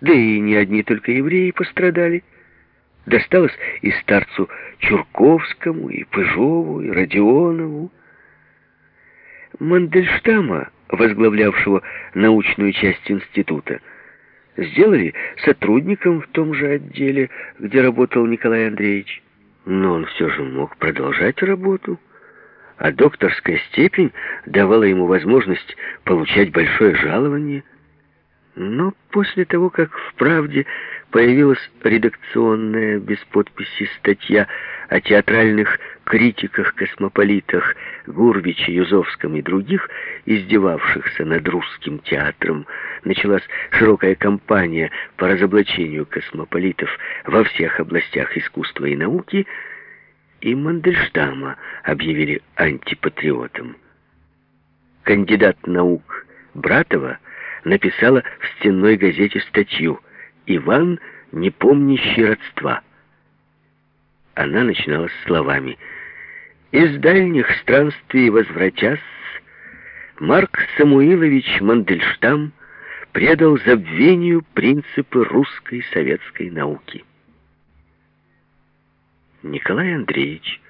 Да и не одни только евреи пострадали. Досталось и старцу Чурковскому, и Пыжову, и Родионову. Мандельштама, возглавлявшего научную часть института, сделали сотрудником в том же отделе, где работал Николай Андреевич. Но он все же мог продолжать работу, а докторская степень давала ему возможность получать большое жалование – но после того, как в «Правде» появилась редакционная без подписи статья о театральных критиках-космополитах Гурвиче, Юзовском и других, издевавшихся над русским театром, началась широкая кампания по разоблачению космополитов во всех областях искусства и науки, и Мандельштама объявили антипатриотом. Кандидат наук Братова – написала в стенной газете статью «Иван, не помнящий родства». Она начиналась словами «Из дальних странствий возвратясь, Марк Самуилович Мандельштам предал забвению принципы русской советской науки». Николай Андреевич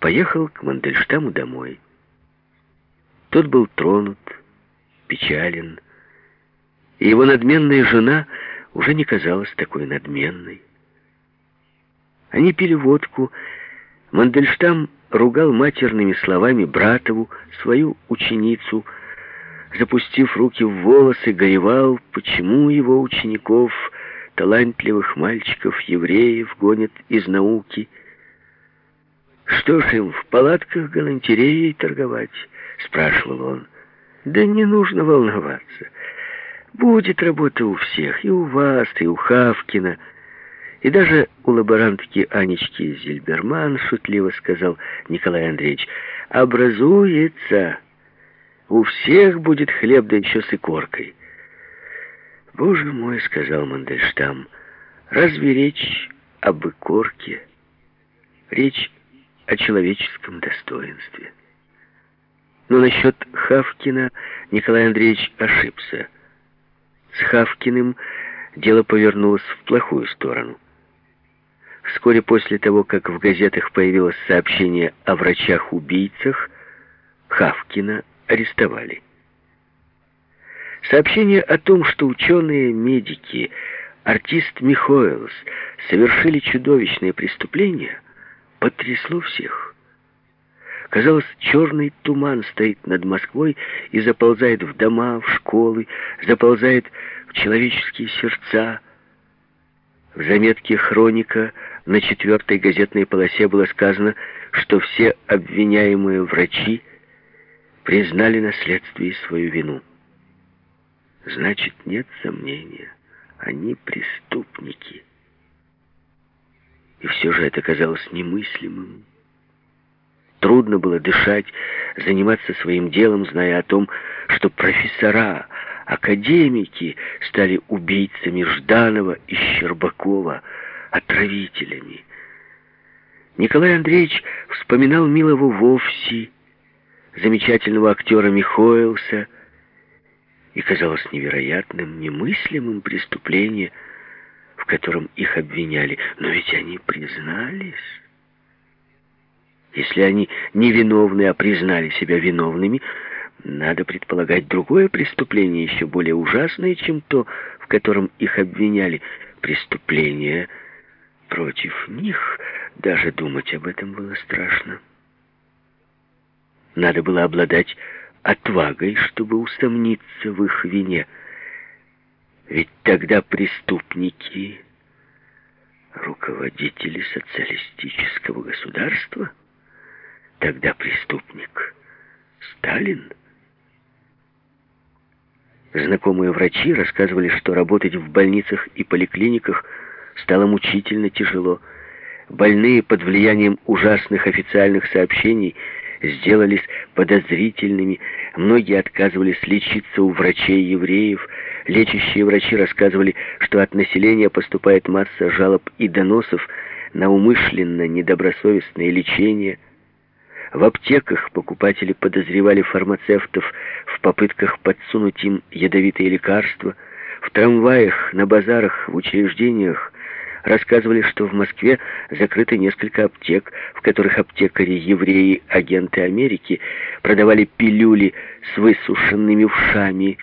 поехал к Мандельштаму домой. Тот был тронут, печален, и его надменная жена уже не казалась такой надменной. Они пили водку. Мандельштам ругал матерными словами Братову, свою ученицу, запустив руки в волосы, горевал, почему его учеников, талантливых мальчиков, евреев, гонят из науки. «Что ж им, в палатках галантереей торговать?» — спрашивал он. «Да не нужно волноваться». Будет работа у всех, и у вас, и у Хавкина, и даже у лаборантки Анечки Зильберман, шутливо сказал Николай Андреевич, образуется. У всех будет хлеб, да еще с икоркой. Боже мой, сказал Мандельштам, разве речь об икорке? Речь о человеческом достоинстве. Но насчет Хавкина Николай Андреевич ошибся. С Хавкиным дело повернулось в плохую сторону. Вскоре после того, как в газетах появилось сообщение о врачах-убийцах, Хавкина арестовали. Сообщение о том, что ученые-медики, артист Михоэлс совершили чудовищное преступление, потрясло всех. Казалось, черный туман стоит над Москвой и заползает в дома, в школы, заползает в человеческие сердца. В заметке «Хроника» на четвертой газетной полосе было сказано, что все обвиняемые врачи признали на следствии свою вину. Значит, нет сомнения, они преступники. И все же это казалось немыслимым. Трудно было дышать, заниматься своим делом, зная о том, что профессора, академики стали убийцами Жданова и Щербакова, отравителями. Николай Андреевич вспоминал милого Вовси, замечательного актера Михоэлса, и казалось невероятным, немыслимым преступление, в котором их обвиняли. Но ведь они признались... Если они невиновны, а признали себя виновными, надо предполагать другое преступление, еще более ужасное, чем то, в котором их обвиняли. Преступление против них. Даже думать об этом было страшно. Надо было обладать отвагой, чтобы усомниться в их вине. Ведь тогда преступники — руководители социалистического государства — Тогда преступник Сталин. Знакомые врачи рассказывали, что работать в больницах и поликлиниках стало мучительно тяжело. Больные под влиянием ужасных официальных сообщений сделались подозрительными, многие отказывались лечиться у врачей-евреев, лечащие врачи рассказывали, что от населения поступает масса жалоб и доносов на умышленно недобросовестное лечение – в аптеках покупатели подозревали фармацевтов в попытках подсунуть им ядовитые лекарства. В трамваях, на базарах, в учреждениях рассказывали, что в Москве закрыто несколько аптек, в которых аптекари-евреи, агенты Америки, продавали пилюли с высушенными вшами,